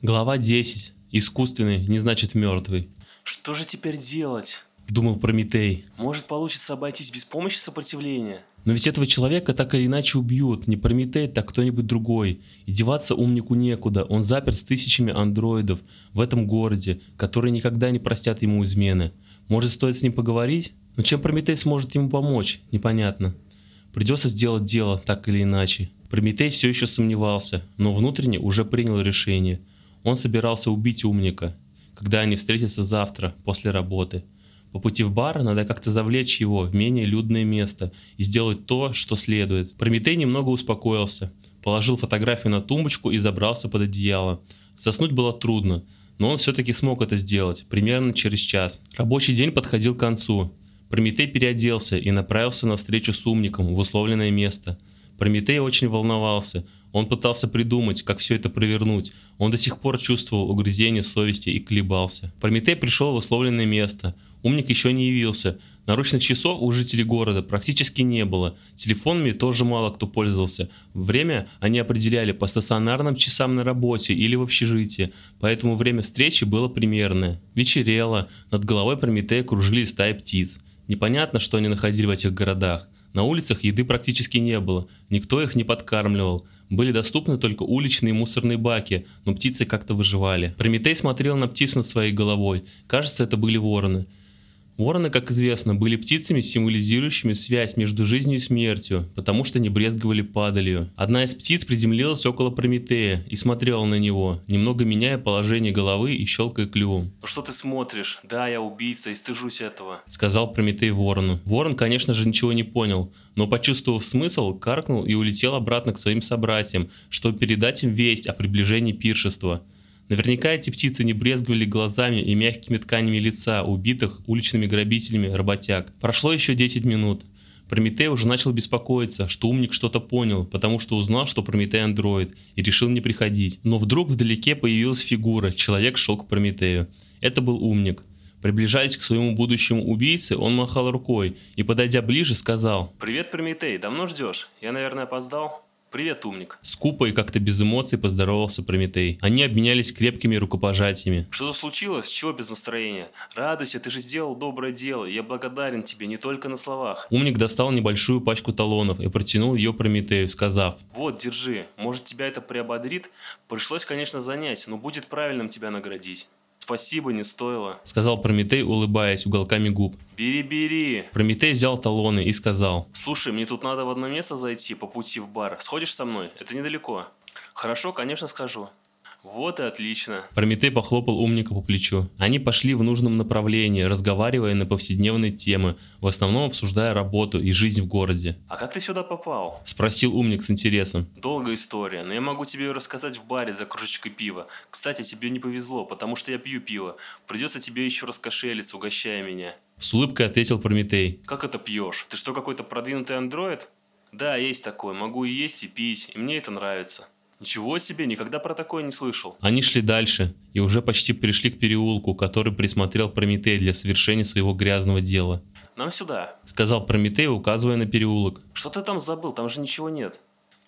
Глава 10. Искусственный не значит мертвый. Что же теперь делать? Думал Прометей. Может получится обойтись без помощи сопротивления? Но ведь этого человека так или иначе убьют, не Прометей, так кто-нибудь другой. И деваться умнику некуда, он запер с тысячами андроидов в этом городе, которые никогда не простят ему измены. Может стоит с ним поговорить? Но чем Прометей сможет ему помочь? Непонятно. Придется сделать дело, так или иначе. Прометей все еще сомневался, но внутренне уже принял решение. Он собирался убить умника, когда они встретятся завтра, после работы. По пути в бар надо как-то завлечь его в менее людное место и сделать то, что следует. Прометей немного успокоился, положил фотографию на тумбочку и забрался под одеяло. Заснуть было трудно, но он все-таки смог это сделать, примерно через час. Рабочий день подходил к концу. Прометей переоделся и направился на встречу с умником в условленное место. Прометей очень волновался. Он пытался придумать, как все это провернуть. Он до сих пор чувствовал угрызение совести и колебался. Прометей пришел в условленное место. Умник еще не явился. Наручных часов у жителей города практически не было. Телефонами тоже мало кто пользовался. Время они определяли по стационарным часам на работе или в общежитии, поэтому время встречи было примерное. Вечерело, над головой Прометея кружили стаи птиц. Непонятно, что они находили в этих городах. На улицах еды практически не было, никто их не подкармливал. Были доступны только уличные мусорные баки, но птицы как-то выживали. Прометей смотрел на птиц над своей головой. Кажется, это были вороны. Вороны, как известно, были птицами, символизирующими связь между жизнью и смертью, потому что не брезговали падалью. Одна из птиц приземлилась около Прометея и смотрела на него, немного меняя положение головы и щелкая клювом. Ну что ты смотришь? Да, я убийца и стыжусь этого. Сказал Прометей ворону. Ворон, конечно же, ничего не понял, но почувствовав смысл, каркнул и улетел обратно к своим собратьям, чтобы передать им весть о приближении пиршества. Наверняка эти птицы не брезговали глазами и мягкими тканями лица убитых уличными грабителями работяг. Прошло еще 10 минут. Прометей уже начал беспокоиться, что умник что-то понял, потому что узнал, что Прометей андроид, и решил не приходить. Но вдруг вдалеке появилась фигура, человек шел к Прометею. Это был умник. Приближаясь к своему будущему убийце, он махал рукой и, подойдя ближе, сказал «Привет, Прометей, давно ждешь? Я, наверное, опоздал?» «Привет, умник». Скупо и как-то без эмоций поздоровался Прометей. Они обменялись крепкими рукопожатиями. «Что-то случилось? Чего без настроения? Радуйся, ты же сделал доброе дело, я благодарен тебе не только на словах». Умник достал небольшую пачку талонов и протянул ее Прометею, сказав «Вот, держи, может тебя это приободрит? Пришлось, конечно, занять, но будет правильным тебя наградить». «Спасибо, не стоило», — сказал Прометей, улыбаясь уголками губ. «Бери, бери». Прометей взял талоны и сказал. «Слушай, мне тут надо в одно место зайти по пути в бар. Сходишь со мной? Это недалеко». «Хорошо, конечно, скажу». Вот и отлично. Прометей похлопал умника по плечу. Они пошли в нужном направлении, разговаривая на повседневные темы, в основном обсуждая работу и жизнь в городе. «А как ты сюда попал?» Спросил умник с интересом. «Долгая история, но я могу тебе ее рассказать в баре за кружечкой пива. Кстати, тебе не повезло, потому что я пью пиво. Придется тебе еще раскошелиться, угощая меня». С улыбкой ответил Прометей. «Как это пьешь? Ты что, какой-то продвинутый андроид?» «Да, есть такое. Могу и есть, и пить, и мне это нравится». Ничего себе, никогда про такое не слышал. Они шли дальше и уже почти пришли к переулку, который присмотрел Прометей для совершения своего грязного дела. «Нам сюда», — сказал Прометей, указывая на переулок. «Что ты там забыл? Там же ничего нет».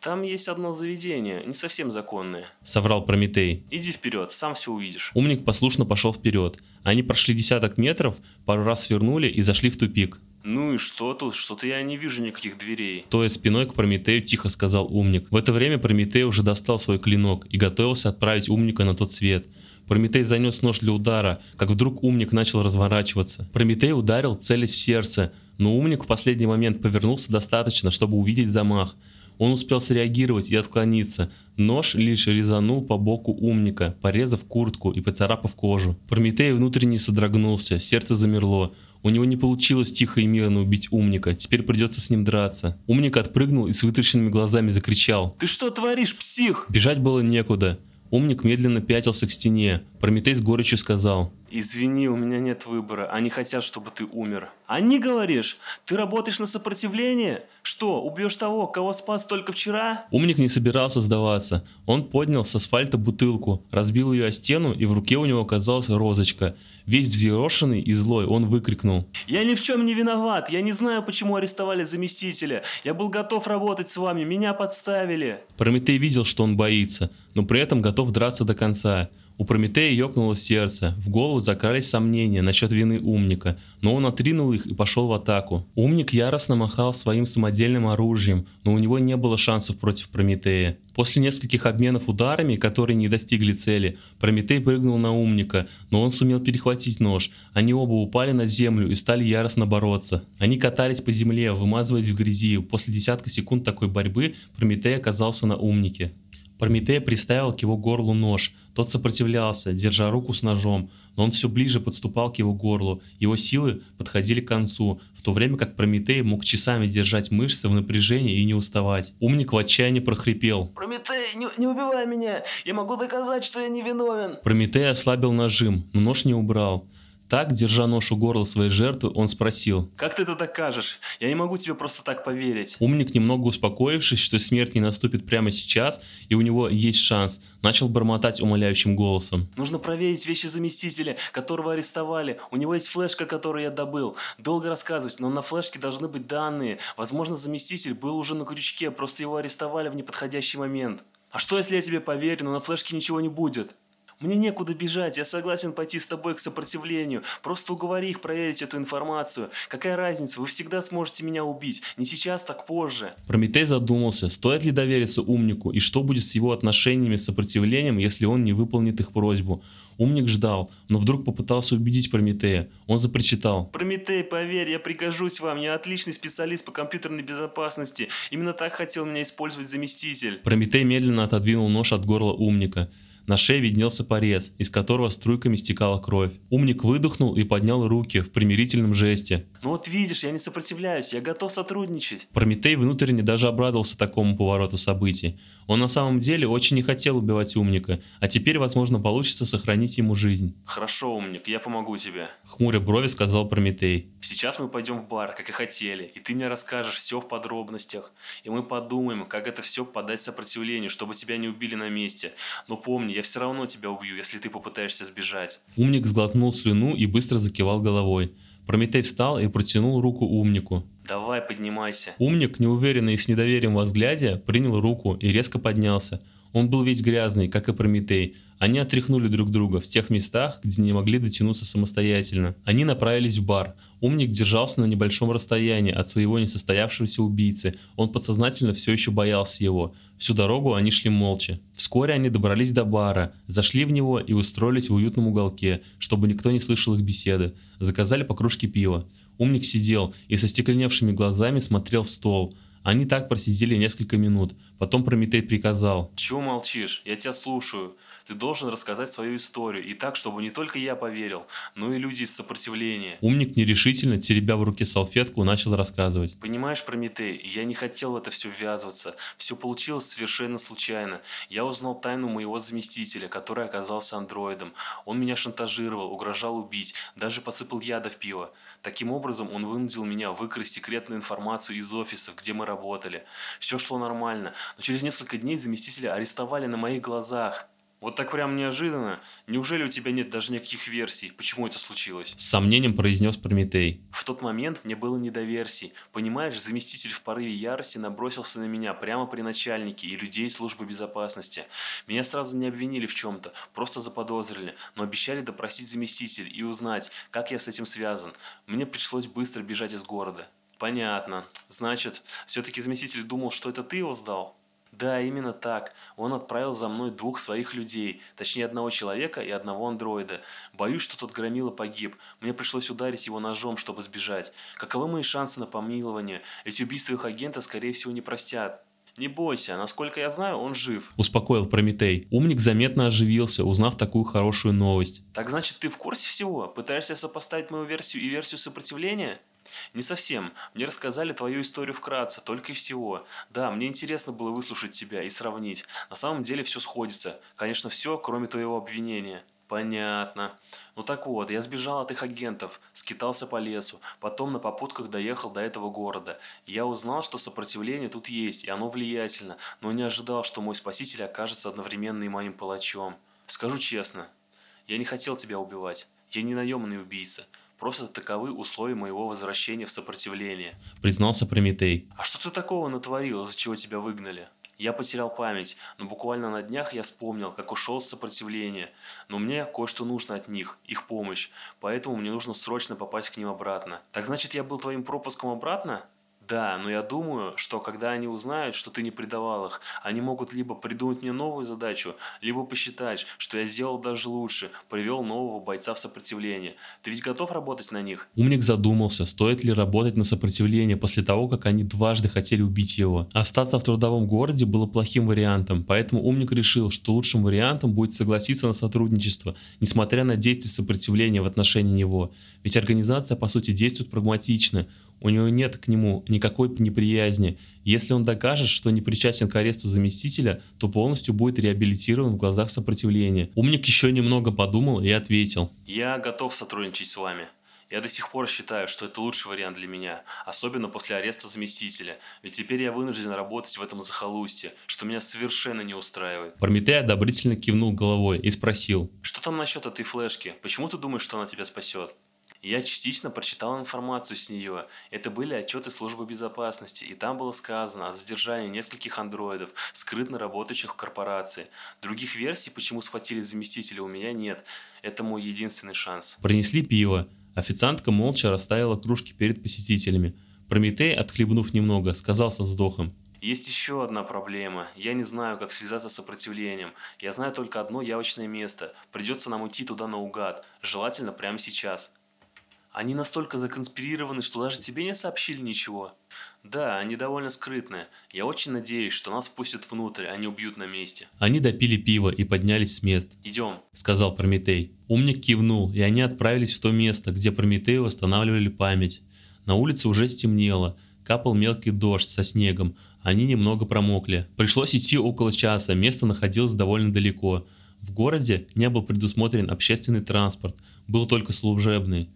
«Там есть одно заведение, не совсем законное», — соврал Прометей. «Иди вперед, сам все увидишь». Умник послушно пошел вперед. Они прошли десяток метров, пару раз свернули и зашли в тупик. «Ну и что тут? Что-то я не вижу никаких дверей». Тоя спиной к Прометею тихо сказал умник. В это время Прометей уже достал свой клинок и готовился отправить умника на тот свет. Прометей занес нож для удара, как вдруг умник начал разворачиваться. Прометей ударил, целясь в сердце, но умник в последний момент повернулся достаточно, чтобы увидеть замах. Он успел среагировать и отклониться. Нож лишь резанул по боку умника, порезав куртку и поцарапав кожу. Прометей внутренне содрогнулся, сердце замерло. У него не получилось тихо и мирно убить умника, теперь придется с ним драться. Умник отпрыгнул и с вытаращенными глазами закричал. «Ты что творишь, псих?» Бежать было некуда. Умник медленно пятился к стене. Прометей с горечью сказал. Извини, у меня нет выбора. Они хотят, чтобы ты умер. Они, говоришь? Ты работаешь на сопротивление? Что, убьешь того, кого спас только вчера? Умник не собирался сдаваться. Он поднял с асфальта бутылку, разбил ее о стену, и в руке у него оказалась розочка. Весь взъерошенный и злой, он выкрикнул. Я ни в чем не виноват. Я не знаю, почему арестовали заместителя. Я был готов работать с вами. Меня подставили. Прометей видел, что он боится, но при этом готов драться до конца. У Прометея ёкнуло сердце, в голову закрались сомнения насчет вины умника, но он отринул их и пошел в атаку. Умник яростно махал своим самодельным оружием, но у него не было шансов против Прометея. После нескольких обменов ударами, которые не достигли цели, Прометей прыгнул на умника, но он сумел перехватить нож. Они оба упали на землю и стали яростно бороться. Они катались по земле, вымазываясь в грязи. После десятка секунд такой борьбы Прометей оказался на умнике. Прометей приставил к его горлу нож. Тот сопротивлялся, держа руку с ножом, но он все ближе подступал к его горлу. Его силы подходили к концу, в то время как Прометей мог часами держать мышцы в напряжении и не уставать. Умник в отчаянии прохрипел. Прометей, не, не убивай меня! Я могу доказать, что я не виновен! Прометей ослабил нажим, но нож не убрал. Так, держа нож у горла своей жертвы, он спросил. «Как ты это докажешь? Я не могу тебе просто так поверить». Умник, немного успокоившись, что смерть не наступит прямо сейчас, и у него есть шанс, начал бормотать умоляющим голосом. «Нужно проверить вещи заместителя, которого арестовали. У него есть флешка, которую я добыл. Долго рассказывать, но на флешке должны быть данные. Возможно, заместитель был уже на крючке, просто его арестовали в неподходящий момент. А что, если я тебе поверю, но на флешке ничего не будет?» Мне некуда бежать, я согласен пойти с тобой к сопротивлению. Просто уговори их проверить эту информацию. Какая разница, вы всегда сможете меня убить. Не сейчас, так позже. Прометей задумался, стоит ли довериться умнику и что будет с его отношениями с сопротивлением, если он не выполнит их просьбу. Умник ждал, но вдруг попытался убедить Прометея. Он запричитал. «Прометей, поверь, я пригожусь вам. Я отличный специалист по компьютерной безопасности. Именно так хотел меня использовать заместитель». Прометей медленно отодвинул нож от горла умника. На шее виднелся порез, из которого струйками стекала кровь. Умник выдохнул и поднял руки в примирительном жесте. «Ну вот видишь, я не сопротивляюсь, я готов сотрудничать». Прометей внутренне даже обрадовался такому повороту событий. Он на самом деле очень не хотел убивать умника, а теперь, возможно, получится сохранить ему жизнь. «Хорошо, умник, я помогу тебе», — хмуря брови сказал Прометей. «Сейчас мы пойдем в бар, как и хотели, и ты мне расскажешь все в подробностях, и мы подумаем, как это все подать сопротивлению, чтобы тебя не убили на месте. Но помни, я все равно тебя убью, если ты попытаешься сбежать». Умник сглотнул слюну и быстро закивал головой. Прометей встал и протянул руку умнику. «Давай, поднимайся». Умник, неуверенный и с недоверием во взгляде, принял руку и резко поднялся. Он был весь грязный, как и Прометей. Они отряхнули друг друга в тех местах, где не могли дотянуться самостоятельно. Они направились в бар. Умник держался на небольшом расстоянии от своего несостоявшегося убийцы. Он подсознательно все еще боялся его. Всю дорогу они шли молча. Вскоре они добрались до бара, зашли в него и устроились в уютном уголке, чтобы никто не слышал их беседы. Заказали по кружке пива. Умник сидел и со стекленевшими глазами смотрел в стол. Они так просидели несколько минут. Потом Прометей приказал. «Чего молчишь? Я тебя слушаю. Ты должен рассказать свою историю, и так, чтобы не только я поверил, но и люди из сопротивления». Умник нерешительно, теребя в руке салфетку, начал рассказывать. «Понимаешь, Прометей, я не хотел в это все ввязываться. Все получилось совершенно случайно. Я узнал тайну моего заместителя, который оказался андроидом. Он меня шантажировал, угрожал убить, даже посыпал яда в пиво. Таким образом, он вынудил меня выкрасть секретную информацию из офисов, где мы работали. Все шло нормально, но через несколько дней заместителя арестовали на моих глазах. Вот так прям неожиданно. Неужели у тебя нет даже никаких версий, почему это случилось? С сомнением произнес Прометей. В тот момент мне было не до версий. Понимаешь, заместитель в порыве ярости набросился на меня прямо при начальнике и людей службы безопасности. Меня сразу не обвинили в чем-то, просто заподозрили, но обещали допросить заместитель и узнать, как я с этим связан. Мне пришлось быстро бежать из города. Понятно. Значит, все-таки заместитель думал, что это ты его сдал? Да, именно так. Он отправил за мной двух своих людей, точнее одного человека и одного андроида. Боюсь, что тот громила погиб. Мне пришлось ударить его ножом, чтобы сбежать. Каковы мои шансы на помилование? Эти убийства их агента, скорее всего, не простят. Не бойся, насколько я знаю, он жив. Успокоил Прометей. Умник заметно оживился, узнав такую хорошую новость. Так значит, ты в курсе всего? Пытаешься сопоставить мою версию и версию сопротивления? Не совсем. Мне рассказали твою историю вкратце, только и всего. Да, мне интересно было выслушать тебя и сравнить. На самом деле все сходится. Конечно, все, кроме твоего обвинения. Понятно. Ну так вот, я сбежал от их агентов, скитался по лесу, потом на попутках доехал до этого города. Я узнал, что сопротивление тут есть, и оно влиятельно, но не ожидал, что мой спаситель окажется одновременно и моим палачом. Скажу честно, я не хотел тебя убивать. Я не наемный убийца. Просто таковы условия моего возвращения в сопротивление. Признался Прометей. А что ты такого натворил, из-за чего тебя выгнали? Я потерял память, но буквально на днях я вспомнил, как ушел с сопротивления. Но мне кое-что нужно от них, их помощь, поэтому мне нужно срочно попасть к ним обратно. Так значит, я был твоим пропуском обратно? Да, но я думаю, что когда они узнают, что ты не предавал их, они могут либо придумать мне новую задачу, либо посчитать, что я сделал даже лучше, привел нового бойца в сопротивление. Ты ведь готов работать на них? Умник задумался, стоит ли работать на сопротивление после того, как они дважды хотели убить его. Остаться в трудовом городе было плохим вариантом, поэтому Умник решил, что лучшим вариантом будет согласиться на сотрудничество, несмотря на действия сопротивления в отношении него. Ведь организация по сути действует прагматично, у него нет к нему никакой неприязни. Если он докажет, что не причастен к аресту заместителя, то полностью будет реабилитирован в глазах сопротивления. Умник еще немного подумал и ответил. Я готов сотрудничать с вами. Я до сих пор считаю, что это лучший вариант для меня, особенно после ареста заместителя, ведь теперь я вынужден работать в этом захолустье, что меня совершенно не устраивает. Прометей одобрительно кивнул головой и спросил. Что там насчет этой флешки? Почему ты думаешь, что она тебя спасет? Я частично прочитал информацию с нее. Это были отчеты службы безопасности, и там было сказано о задержании нескольких андроидов, скрытно работающих в корпорации. Других версий, почему схватили заместителя, у меня нет. Это мой единственный шанс. Принесли пиво. Официантка молча расставила кружки перед посетителями. Прометей, отхлебнув немного, сказал со вздохом. Есть еще одна проблема. Я не знаю, как связаться с сопротивлением. Я знаю только одно явочное место. Придется нам уйти туда наугад. Желательно прямо сейчас. Они настолько законспирированы, что даже тебе не сообщили ничего. Да, они довольно скрытные. Я очень надеюсь, что нас пустят внутрь, а не убьют на месте. Они допили пиво и поднялись с мест. Идем, сказал Прометей. Умник кивнул, и они отправились в то место, где Прометею восстанавливали память. На улице уже стемнело. Капал мелкий дождь со снегом. Они немного промокли. Пришлось идти около часа, место находилось довольно далеко. В городе не был предусмотрен общественный транспорт, был только служебный.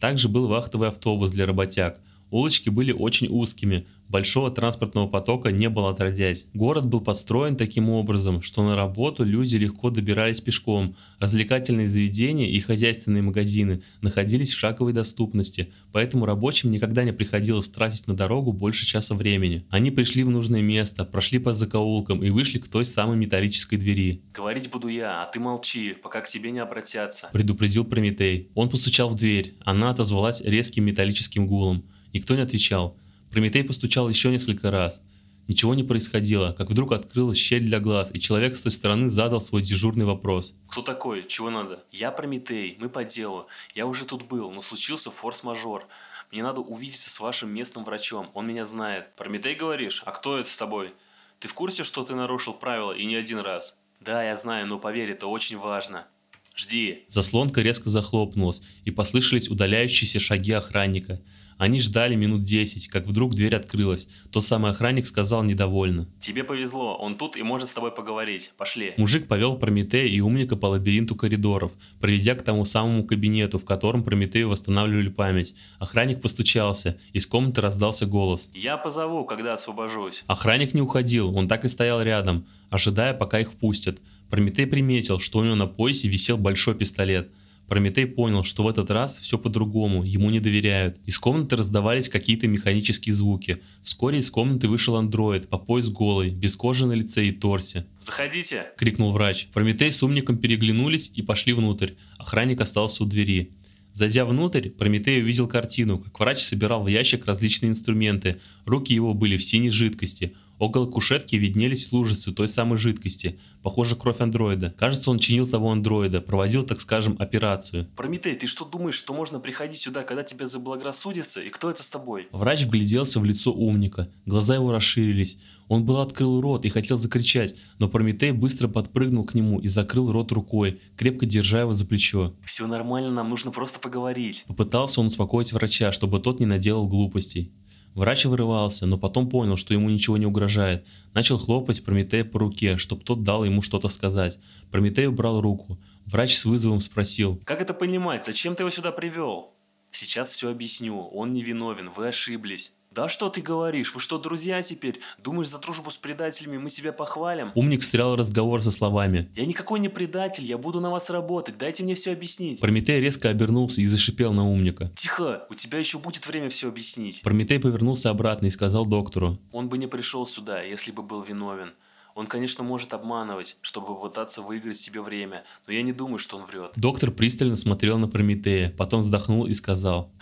Также был вахтовый автобус для работяг. Улочки были очень узкими, большого транспортного потока не было отродясь. Город был подстроен таким образом, что на работу люди легко добирались пешком, развлекательные заведения и хозяйственные магазины находились в шаговой доступности, поэтому рабочим никогда не приходилось тратить на дорогу больше часа времени. Они пришли в нужное место, прошли по закоулкам и вышли к той самой металлической двери. «Говорить буду я, а ты молчи, пока к тебе не обратятся», – предупредил Прометей. Он постучал в дверь, она отозвалась резким металлическим гулом. Никто не отвечал. Прометей постучал еще несколько раз. Ничего не происходило, как вдруг открылась щель для глаз, и человек с той стороны задал свой дежурный вопрос. «Кто такой? Чего надо?» «Я Прометей, мы по делу. Я уже тут был, но случился форс-мажор. Мне надо увидеться с вашим местным врачом, он меня знает». «Прометей, говоришь? А кто это с тобой? Ты в курсе, что ты нарушил правила и не один раз?» «Да, я знаю, но поверь, это очень важно». «Жди». Заслонка резко захлопнулась, и послышались удаляющиеся шаги охранника. Они ждали минут 10, как вдруг дверь открылась. Тот самый охранник сказал недовольно. «Тебе повезло, он тут и может с тобой поговорить. Пошли». Мужик повел Прометея и умника по лабиринту коридоров, проведя к тому самому кабинету, в котором Прометею восстанавливали память. Охранник постучался, из комнаты раздался голос. «Я позову, когда освобожусь». Охранник не уходил, он так и стоял рядом, ожидая, пока их впустят. Прометей приметил, что у него на поясе висел большой пистолет – Прометей понял, что в этот раз все по-другому, ему не доверяют. Из комнаты раздавались какие-то механические звуки. Вскоре из комнаты вышел андроид, по пояс голый, без кожи на лице и торсе. «Заходите!» – крикнул врач. Прометей с умником переглянулись и пошли внутрь. Охранник остался у двери. Зайдя внутрь, Прометей увидел картину, как врач собирал в ящик различные инструменты. Руки его были в синей жидкости. Около кушетки виднелись лужицы той самой жидкости. Похоже, кровь андроида. Кажется, он чинил того андроида, проводил, так скажем, операцию. Прометей, ты что думаешь, что можно приходить сюда, когда тебя заблагорассудится? И кто это с тобой? Врач вгляделся в лицо умника. Глаза его расширились. Он был открыл рот и хотел закричать, но Прометей быстро подпрыгнул к нему и закрыл рот рукой, крепко держа его за плечо. «Все нормально, нам нужно просто поговорить». Попытался он успокоить врача, чтобы тот не наделал глупостей. Врач вырывался, но потом понял, что ему ничего не угрожает. Начал хлопать Прометея по руке, чтобы тот дал ему что-то сказать. Прометей убрал руку. Врач с вызовом спросил. Как это понимать? Зачем ты его сюда привел? Сейчас все объясню. Он не виновен, вы ошиблись. Да что ты говоришь? Вы что, друзья теперь? Думаешь, за дружбу с предателями мы себя похвалим? Умник встрял разговор со словами. Я никакой не предатель, я буду на вас работать, дайте мне все объяснить. Прометей резко обернулся и зашипел на умника. Тихо, у тебя еще будет время все объяснить. Прометей повернулся обратно и сказал доктору. Он бы не пришел сюда, если бы был виновен. Он, конечно, может обманывать, чтобы попытаться выиграть себе время, но я не думаю, что он врет. Доктор пристально смотрел на Прометея, потом вздохнул и сказал.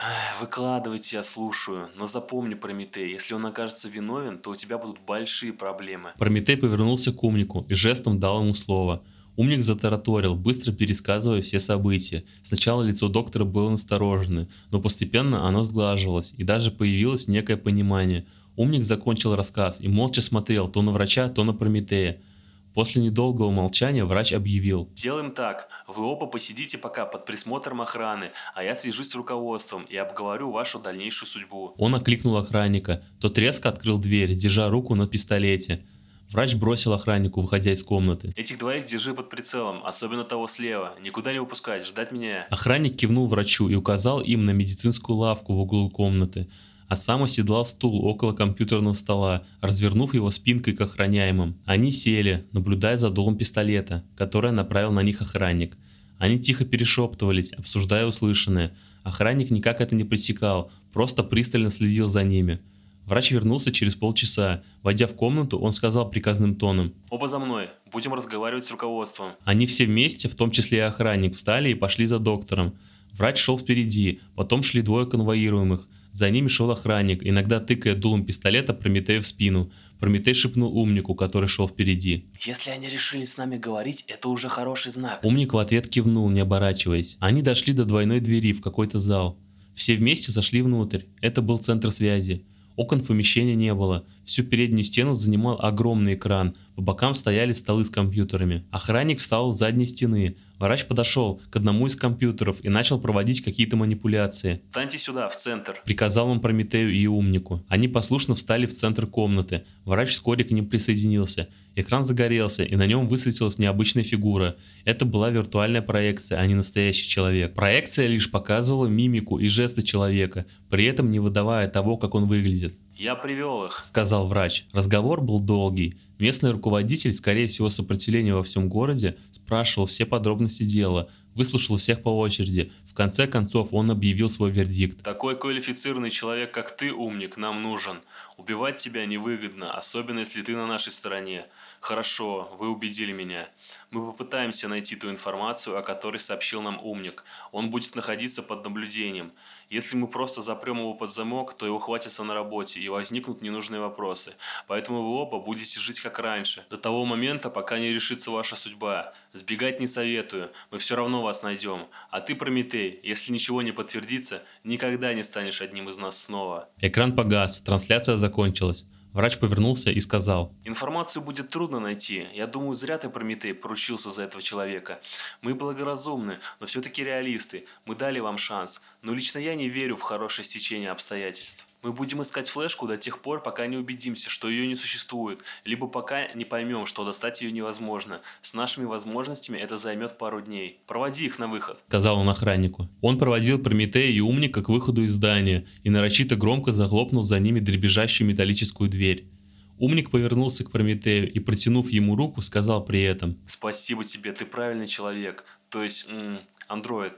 Выкладывайте, я слушаю, но запомни, Прометей, если он окажется виновен, то у тебя будут большие проблемы. Прометей повернулся к умнику и жестом дал ему слово. Умник затараторил, быстро пересказывая все события. Сначала лицо доктора было настороженное, но постепенно оно сглаживалось, и даже появилось некое понимание – Умник закончил рассказ и молча смотрел то на врача, то на Прометея. После недолгого молчания врач объявил. «Делаем так. Вы оба посидите пока под присмотром охраны, а я свяжусь с руководством и обговорю вашу дальнейшую судьбу». Он окликнул охранника. Тот резко открыл дверь, держа руку на пистолете. Врач бросил охраннику, выходя из комнаты. «Этих двоих держи под прицелом, особенно того слева. Никуда не выпускать, ждать меня». Охранник кивнул врачу и указал им на медицинскую лавку в углу комнаты а сам оседлал стул около компьютерного стола, развернув его спинкой к охраняемым. Они сели, наблюдая за дулом пистолета, которое направил на них охранник. Они тихо перешептывались, обсуждая услышанное. Охранник никак это не пресекал, просто пристально следил за ними. Врач вернулся через полчаса. Войдя в комнату, он сказал приказным тоном. «Оба за мной. Будем разговаривать с руководством». Они все вместе, в том числе и охранник, встали и пошли за доктором. Врач шел впереди, потом шли двое конвоируемых. За ними шел охранник, иногда тыкая дулом пистолета Прометею в спину. Прометей шепнул умнику, который шел впереди. «Если они решили с нами говорить, это уже хороший знак». Умник в ответ кивнул, не оборачиваясь. Они дошли до двойной двери в какой-то зал. Все вместе зашли внутрь. Это был центр связи. Окон в помещении не было. Всю переднюю стену занимал огромный экран. По бокам стояли столы с компьютерами. Охранник встал у задней стены. Врач подошел к одному из компьютеров и начал проводить какие-то манипуляции. «Встаньте сюда, в центр», — приказал он Прометею и умнику. Они послушно встали в центр комнаты. Врач вскоре к ним присоединился. Экран загорелся, и на нем высветилась необычная фигура. Это была виртуальная проекция, а не настоящий человек. Проекция лишь показывала мимику и жесты человека, при этом не выдавая того, как он выглядит. «Я привел их», — сказал врач. Разговор был долгий. Местный руководитель, скорее всего сопротивления во всем городе, спрашивал все подробности дела, выслушал всех по очереди. В конце концов он объявил свой вердикт. «Такой квалифицированный человек, как ты, умник, нам нужен. Убивать тебя невыгодно, особенно если ты на нашей стороне. Хорошо, вы убедили меня. Мы попытаемся найти ту информацию, о которой сообщил нам умник. Он будет находиться под наблюдением. Если мы просто запрем его под замок, то его хватится на работе и возникнут ненужные вопросы. Поэтому вы оба будете жить как раньше, до того момента, пока не решится ваша судьба. Сбегать не советую, мы все равно вас найдем. А ты, Прометей, если ничего не подтвердится, никогда не станешь одним из нас снова. Экран погас, трансляция закончилась. Врач повернулся и сказал. «Информацию будет трудно найти. Я думаю, зря ты, Прометей, поручился за этого человека. Мы благоразумны, но все-таки реалисты. Мы дали вам шанс. Но лично я не верю в хорошее стечение обстоятельств. Мы будем искать флешку до тех пор, пока не убедимся, что ее не существует, либо пока не поймем, что достать ее невозможно. С нашими возможностями это займет пару дней. Проводи их на выход», — сказал он охраннику. Он проводил Прометея и Умника к выходу из здания и нарочито громко захлопнул за ними дребезжащую металлическую дверь. Умник повернулся к Прометею и, протянув ему руку, сказал при этом. «Спасибо тебе, ты правильный человек, то есть, андроид.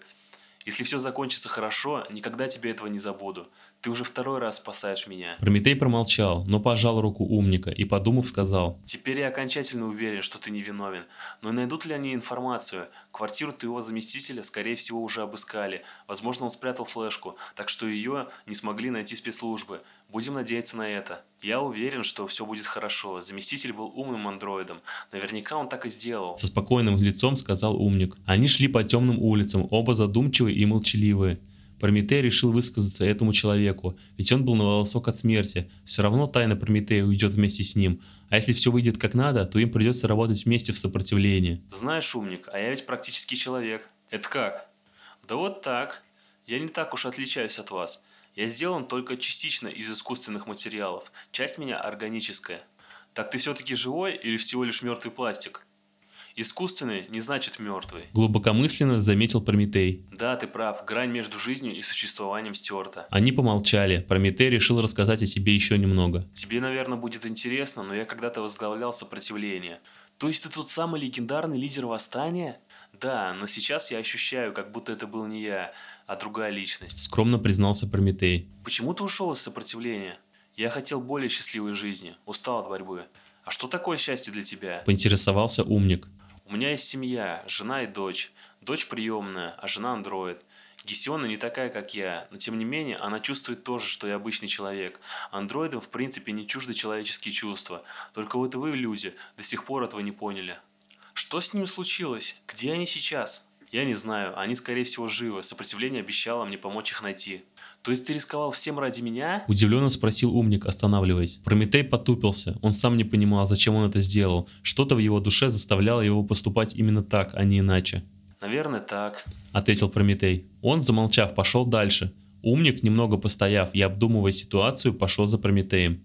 Если все закончится хорошо, никогда тебе этого не забуду. Ты уже второй раз спасаешь меня. Прометей промолчал, но пожал руку умника и, подумав, сказал. Теперь я окончательно уверен, что ты невиновен. Но найдут ли они информацию? Квартиру твоего заместителя, скорее всего, уже обыскали. Возможно, он спрятал флешку, так что ее не смогли найти спецслужбы. Будем надеяться на это. Я уверен, что все будет хорошо. Заместитель был умным андроидом. Наверняка он так и сделал. Со спокойным лицом сказал умник. Они шли по темным улицам, оба задумчивые и молчаливые. Прометей решил высказаться этому человеку, ведь он был на волосок от смерти. Все равно тайна Прометея уйдет вместе с ним. А если все выйдет как надо, то им придется работать вместе в сопротивлении. Знаешь, умник, а я ведь практически человек. Это как? Да вот так. Я не так уж отличаюсь от вас. Я сделан только частично из искусственных материалов. Часть меня органическая. Так ты все-таки живой или всего лишь мертвый пластик? Искусственный не значит мертвый. Глубокомысленно заметил Прометей. Да, ты прав, грань между жизнью и существованием стерта. Они помолчали. Прометей решил рассказать о себе еще немного. Тебе, наверное, будет интересно, но я когда-то возглавлял сопротивление. То есть ты тот самый легендарный лидер восстания? Да, но сейчас я ощущаю, как будто это был не я, а другая личность. Скромно признался Прометей. Почему ты ушел из сопротивления? Я хотел более счастливой жизни, устал от борьбы. А что такое счастье для тебя? Поинтересовался умник. У меня есть семья, жена и дочь. Дочь приемная, а жена андроид. Гесиона не такая, как я, но тем не менее она чувствует то же, что и обычный человек. Андроидам в принципе не чужды человеческие чувства. Только вот вы, люди, до сих пор этого не поняли. Что с ними случилось? Где они сейчас? Я не знаю, они скорее всего живы, сопротивление обещало мне помочь их найти. То есть ты рисковал всем ради меня? Удивленно спросил умник, останавливаясь. Прометей потупился. Он сам не понимал, зачем он это сделал. Что-то в его душе заставляло его поступать именно так, а не иначе. Наверное, так. Ответил Прометей. Он, замолчав, пошел дальше. Умник, немного постояв и обдумывая ситуацию, пошел за Прометеем.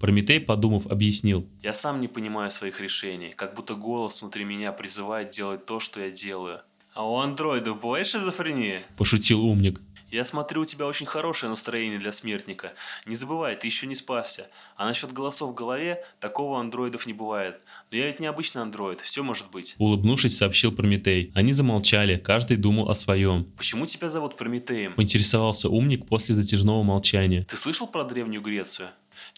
Прометей, подумав, объяснил. Я сам не понимаю своих решений, как будто голос внутри меня призывает делать то, что я делаю. А у андроидов бывает шизофрения? Пошутил умник. Я смотрю, у тебя очень хорошее настроение для смертника. Не забывай, ты еще не спасся. А насчет голосов в голове, такого андроидов не бывает. Но я ведь не обычный андроид, все может быть. Улыбнувшись, сообщил Прометей. Они замолчали, каждый думал о своем. Почему тебя зовут Прометеем? Поинтересовался умник после затяжного молчания. Ты слышал про Древнюю Грецию?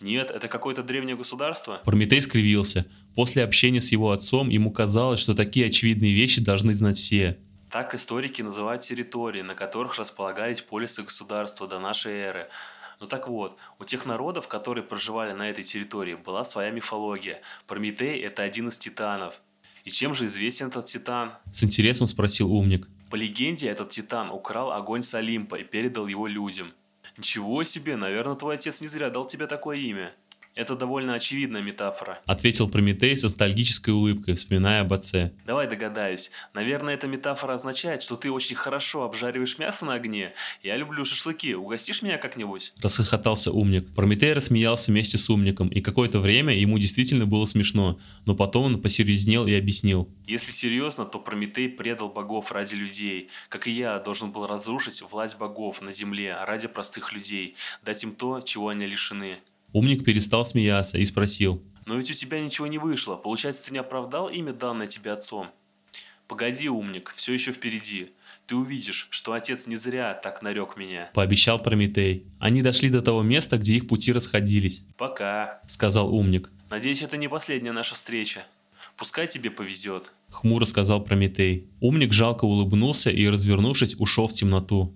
Нет, это какое-то древнее государство? Прометей скривился. После общения с его отцом ему казалось, что такие очевидные вещи должны знать все. Так историки называют территории, на которых располагались полисы государства до нашей эры. Ну так вот, у тех народов, которые проживали на этой территории, была своя мифология. Прометей – это один из титанов. И чем же известен этот титан? С интересом спросил умник. По легенде, этот титан украл огонь с Олимпа и передал его людям. Ничего себе, наверное, твой отец не зря дал тебе такое имя. Это довольно очевидная метафора. Ответил Прометей с ностальгической улыбкой, вспоминая об отце. Давай догадаюсь. Наверное, эта метафора означает, что ты очень хорошо обжариваешь мясо на огне. Я люблю шашлыки. Угостишь меня как-нибудь? Расхохотался умник. Прометей рассмеялся вместе с умником, и какое-то время ему действительно было смешно, но потом он посерьезнел и объяснил. Если серьезно, то Прометей предал богов ради людей. Как и я, должен был разрушить власть богов на земле ради простых людей, дать им то, чего они лишены. Умник перестал смеяться и спросил. Но ведь у тебя ничего не вышло. Получается, ты не оправдал имя, данное тебе отцом? Погоди, умник, все еще впереди. Ты увидишь, что отец не зря так нарек меня. Пообещал Прометей. Они дошли до того места, где их пути расходились. Пока, сказал умник. Надеюсь, это не последняя наша встреча. Пускай тебе повезет. Хмуро сказал Прометей. Умник жалко улыбнулся и, развернувшись, ушел в темноту.